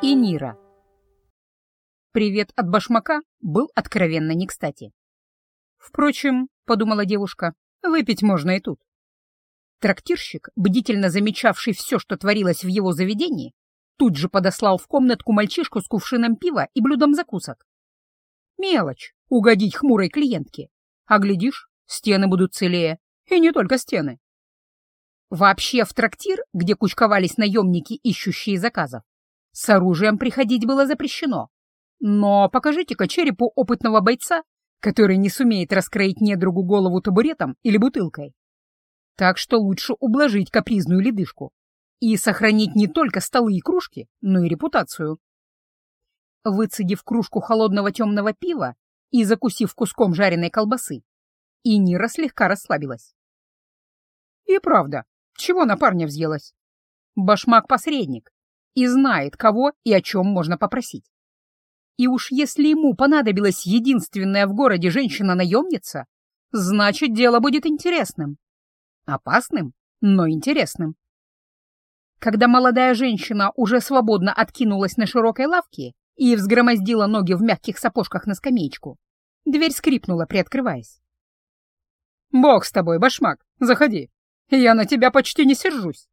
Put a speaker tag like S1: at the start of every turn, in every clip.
S1: и Нира. Привет от башмака был откровенно не кстати. Впрочем, — подумала девушка, — выпить можно и тут. Трактирщик, бдительно замечавший все, что творилось в его заведении, тут же подослал в комнатку мальчишку с кувшином пива и блюдом закусок. Мелочь — угодить хмурой клиентке. А глядишь, стены будут целее. И не только стены. Вообще в трактир, где кучковались наемники, ищущие заказов, с оружием приходить было запрещено. Но покажите-ка черепу опытного бойца, который не сумеет раскроить недругу голову табуретом или бутылкой. Так что лучше ублажить капризную ледышку и сохранить не только столы и кружки, но и репутацию. Выцедив кружку холодного темного пива и закусив куском жареной колбасы, Инира слегка расслабилась. И правда, чего на парня взъелась? Башмак — посредник, и знает, кого и о чем можно попросить. И уж если ему понадобилась единственная в городе женщина-наемница, значит, дело будет интересным. Опасным, но интересным. Когда молодая женщина уже свободно откинулась на широкой лавке и взгромоздила ноги в мягких сапожках на скамеечку, дверь скрипнула, приоткрываясь. «Бог с тобой, башмак, заходи. Я на тебя почти не сержусь».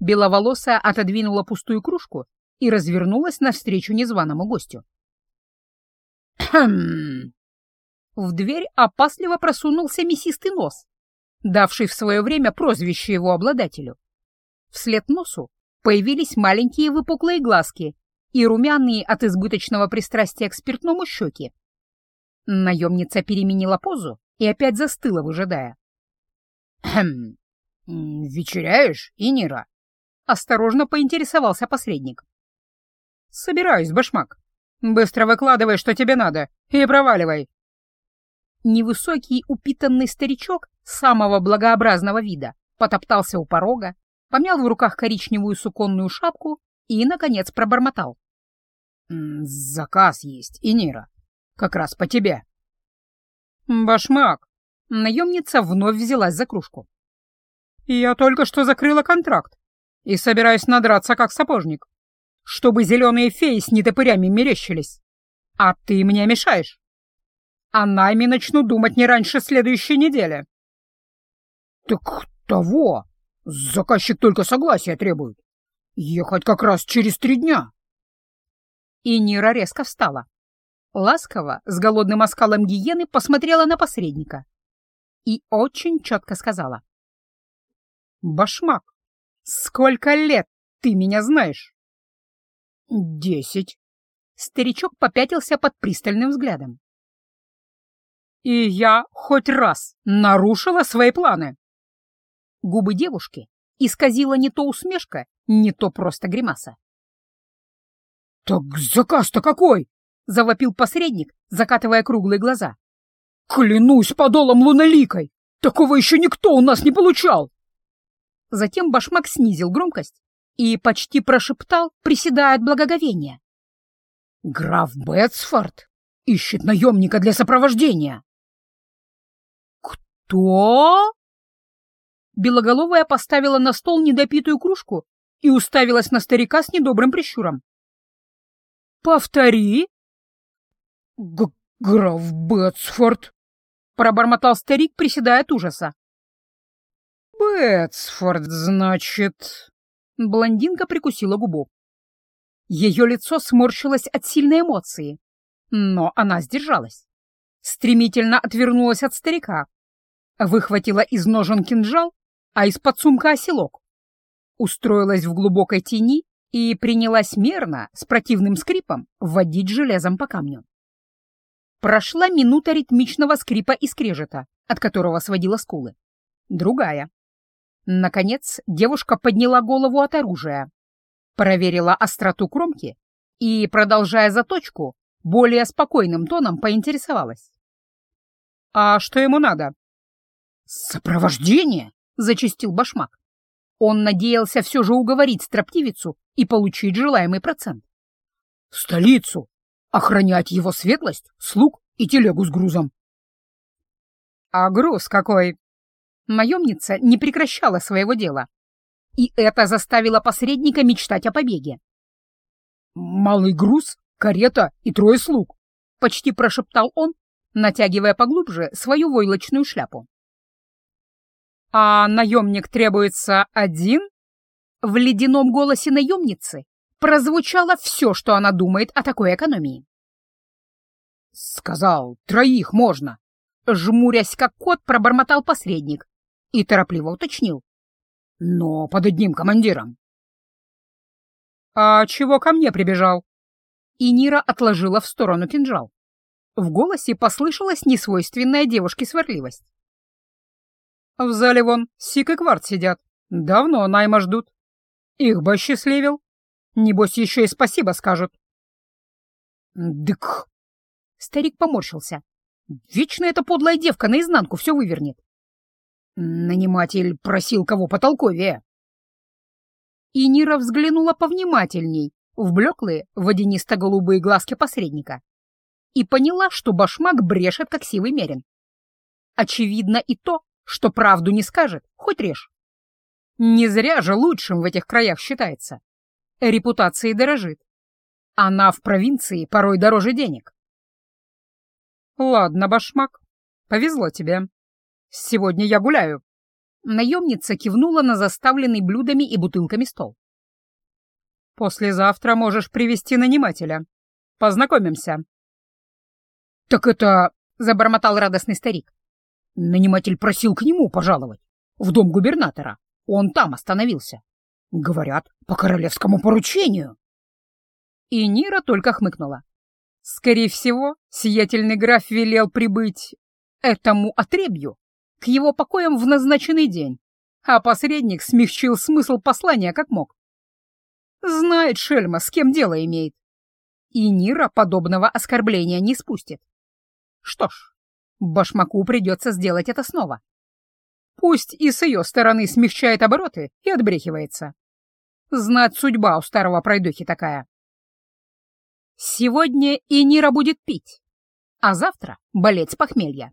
S1: Беловолосая отодвинула пустую кружку и развернулась навстречу незваному гостю. «Хм!» В дверь опасливо просунулся мясистый нос, давший в свое время прозвище его обладателю. Вслед носу появились маленькие выпуклые глазки и румяные от избыточного пристрастия к спиртному щеки. Наемница переменила позу и опять застыла, выжидая. «Хм, вечеряешь, Инира?» Осторожно поинтересовался посредник. «Собираюсь, башмак. Быстро выкладывай, что тебе надо, и проваливай». Невысокий упитанный старичок самого благообразного вида потоптался у порога, помял в руках коричневую суконную шапку и, наконец, пробормотал. «Заказ есть, Инира. Как раз по тебе». «Башмак!» Наемница вновь взялась за кружку. «Я только что закрыла контракт и собираюсь надраться как сапожник, чтобы зеленые феи с нетопырями мерещились. А ты мне мешаешь. А найми начну думать не раньше следующей недели. Так того. Заказчик только согласия требует. Ехать как раз через три дня. И Нира резко встала. Ласково, с голодным оскалом гиены, посмотрела на посредника и очень четко сказала. «Башмак, Сколько лет ты меня знаешь? Десять. Старичок попятился под пристальным взглядом. И я хоть раз нарушила свои планы. Губы девушки исказила не то усмешка, не то просто гримаса. «Так заказ-то какой?» — завопил посредник, закатывая круглые глаза. «Клянусь подолом луноликой! Такого еще никто у нас не получал!» Затем башмак снизил громкость и почти прошептал, приседая от благоговения. «Граф Бетсфорд ищет наемника для сопровождения!» «Кто?» Белоголовая поставила на стол недопитую кружку и уставилась на старика с недобрым прищуром. «Повтори!» «Граф Бетсфорд!» — пробормотал старик, приседая от ужаса. «Бетсфорд, значит...» Блондинка прикусила губу. Ее лицо сморщилось от сильной эмоции, но она сдержалась. Стремительно отвернулась от старика, выхватила из ножен кинжал, а из-под сумка оселок. Устроилась в глубокой тени и принялась мерно, с противным скрипом, вводить железом по камню. Прошла минута ритмичного скрипа и скрежета, от которого сводила скулы. Другая. Наконец девушка подняла голову от оружия, проверила остроту кромки и, продолжая заточку, более спокойным тоном поинтересовалась. «А что ему надо?» «Сопровождение!» — зачистил башмак. Он надеялся все же уговорить строптивицу и получить желаемый процент. «В столицу! Охранять его светлость, слуг и телегу с грузом!» «А груз какой?» Наемница не прекращала своего дела. И это заставило посредника мечтать о побеге. «Малый груз, карета и трое слуг», — почти прошептал он, натягивая поглубже свою войлочную шляпу. «А наемник требуется один?» В ледяном голосе наемницы прозвучало все, что она думает о такой экономии. «Сказал, троих можно!» Жмурясь, как кот, пробормотал посредник и торопливо уточнил. «Но под одним командиром». «А чего ко мне прибежал?» И Нира отложила в сторону кинжал. В голосе послышалась несвойственная девушке сварливость. «В зале вон Сик и Кварт сидят. Давно найма ждут. Их бы осчастливил. Небось, еще и спасибо скажут». «Дык!» Старик поморщился. «Вечно эта подлая девка наизнанку все вывернет». Наниматель просил кого потолковее. И Нира взглянула повнимательней в блеклые водянисто-голубые глазки посредника и поняла, что башмак брешет, как сивый мерин. Очевидно и то, что правду не скажет, хоть режь. Не зря же лучшим в этих краях считается. Репутацией дорожит. Она в провинции порой дороже денег. Ладно, башмак, повезло тебе. Сегодня я гуляю. Наемница кивнула на заставленный блюдами и бутылками стол. Послезавтра можешь привести нанимателя. Познакомимся. Так это... — забормотал радостный старик. Наниматель просил к нему пожаловать, в дом губернатора. Он там остановился. Говорят, по королевскому поручению. И Нира только хмыкнула. Скорее всего, сиятельный граф велел прибыть этому отребью к его покоям в назначенный день, а посредник смягчил смысл послания как мог. Знает Шельма, с кем дело имеет. И Нира подобного оскорбления не спустит. Что ж, Башмаку придется сделать это снова. Пусть и с ее стороны смягчает обороты и отбрехивается. Знать судьба у старого пройдохи такая. Сегодня и Нира будет пить, а завтра болеть с похмелья.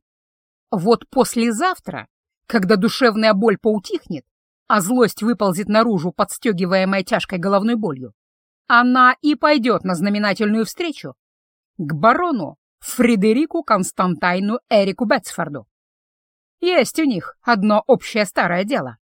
S1: Вот послезавтра, когда душевная боль поутихнет, а злость выползет наружу, подстегиваемая тяжкой головной болью, она и пойдет на знаменательную встречу к барону Фредерику Константайну Эрику Бетсфорду. Есть у них одно общее старое дело.